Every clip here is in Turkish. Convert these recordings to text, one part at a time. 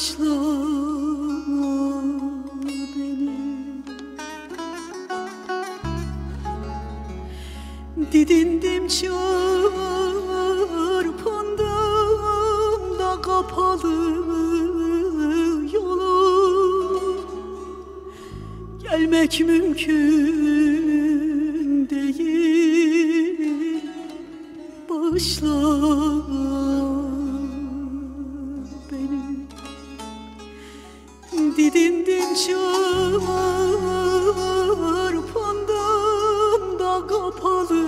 Bağışla beni. Didindim çarpındım da kapalı yolu Gelmek mümkün Didindim çarpındım da kapalı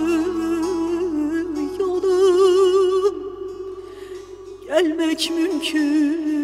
yolum. Gelmek mümkün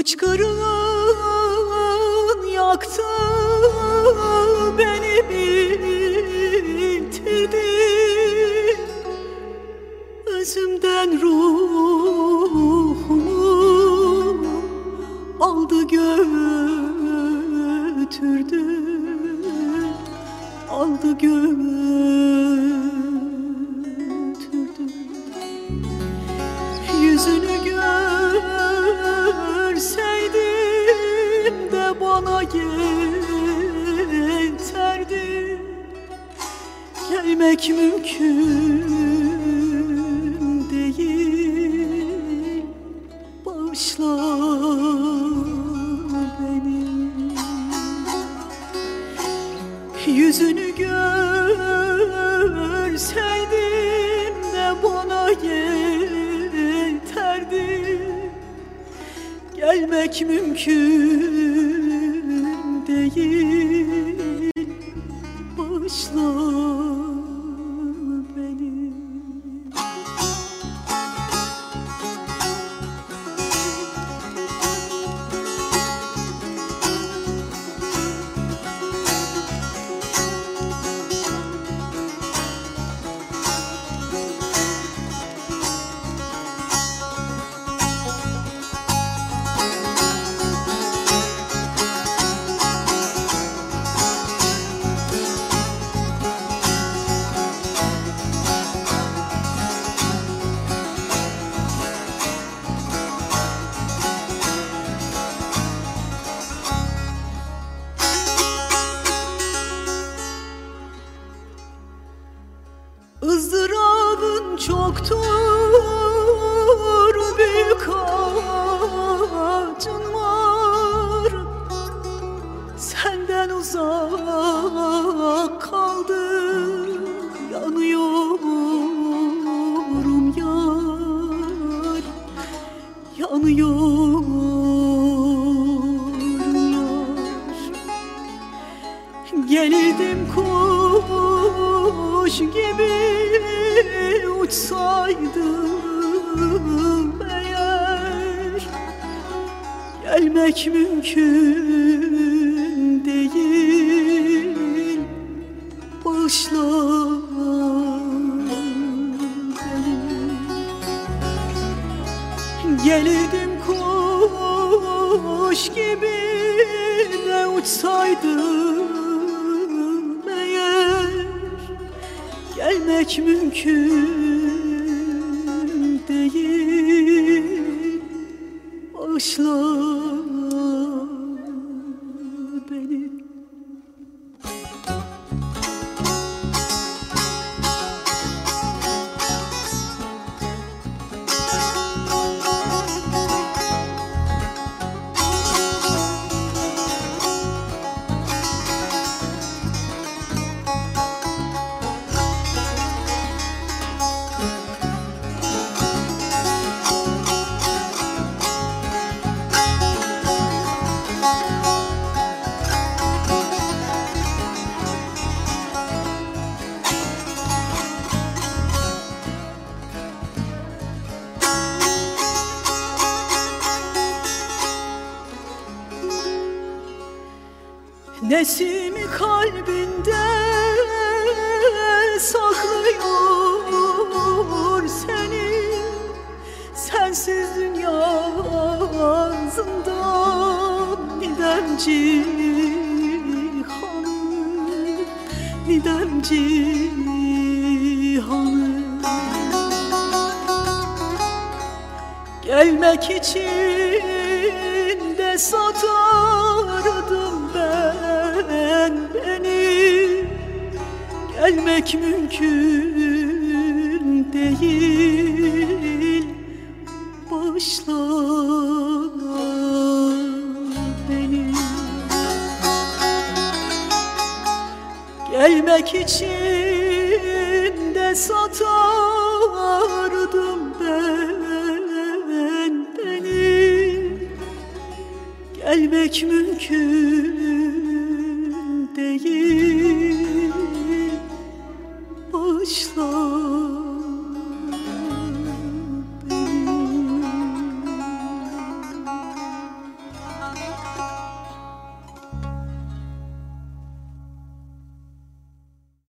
Hıçkırığın yaktı beni bitirdi Özümden ruhumu aldı götürdü. Aldı götürdü yeterdi Gelmek mümkün değil. Bağışla beni. Yüzünü görseydim de bana yeterdi. Gelmek mümkün değil Bağışla ızdırabın çoktur Gelirdim kuş gibi uçsaydım eğer Gelmek mümkün değil Bağışla beni Gelirdim kuş gibi de uçsaydım Gelmek mümkün Nesimi kalbinde saklıyor seni. Sensiz dünya zindan Nidem cihanı Nidem cihanı Gelmek için de satardım Gelmek mümkün değil. Başla beni Gelmek için de satardım ben beni. Gelmek mümkün değil Başla